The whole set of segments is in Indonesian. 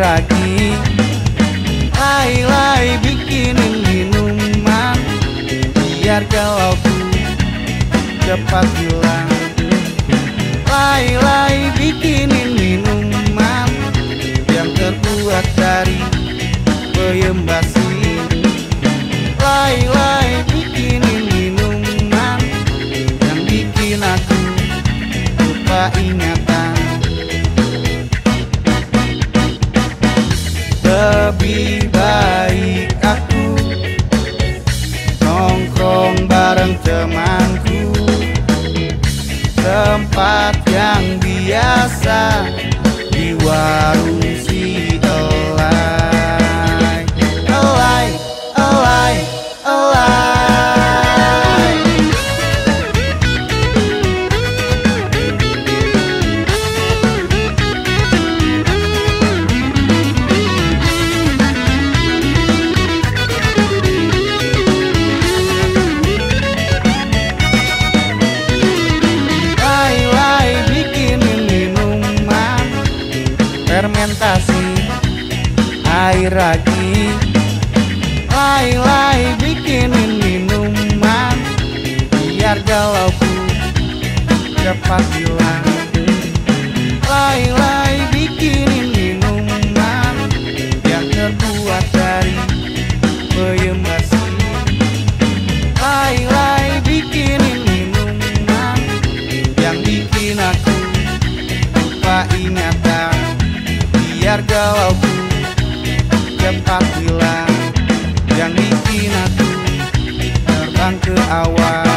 ragi Lai-lai bikinin minuman. Biar galauku cepat hilang. Lebih baik aku. Nongkrong bareng temanku. Tempat yang biasa Di warung Fermentasi. Air ragi Lai-lai bikinin minuman. Biar galauku cepat hilang Biar galauku Yang bikin aku terbang ke awan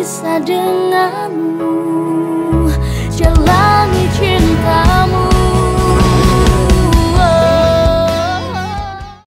bisa denganmu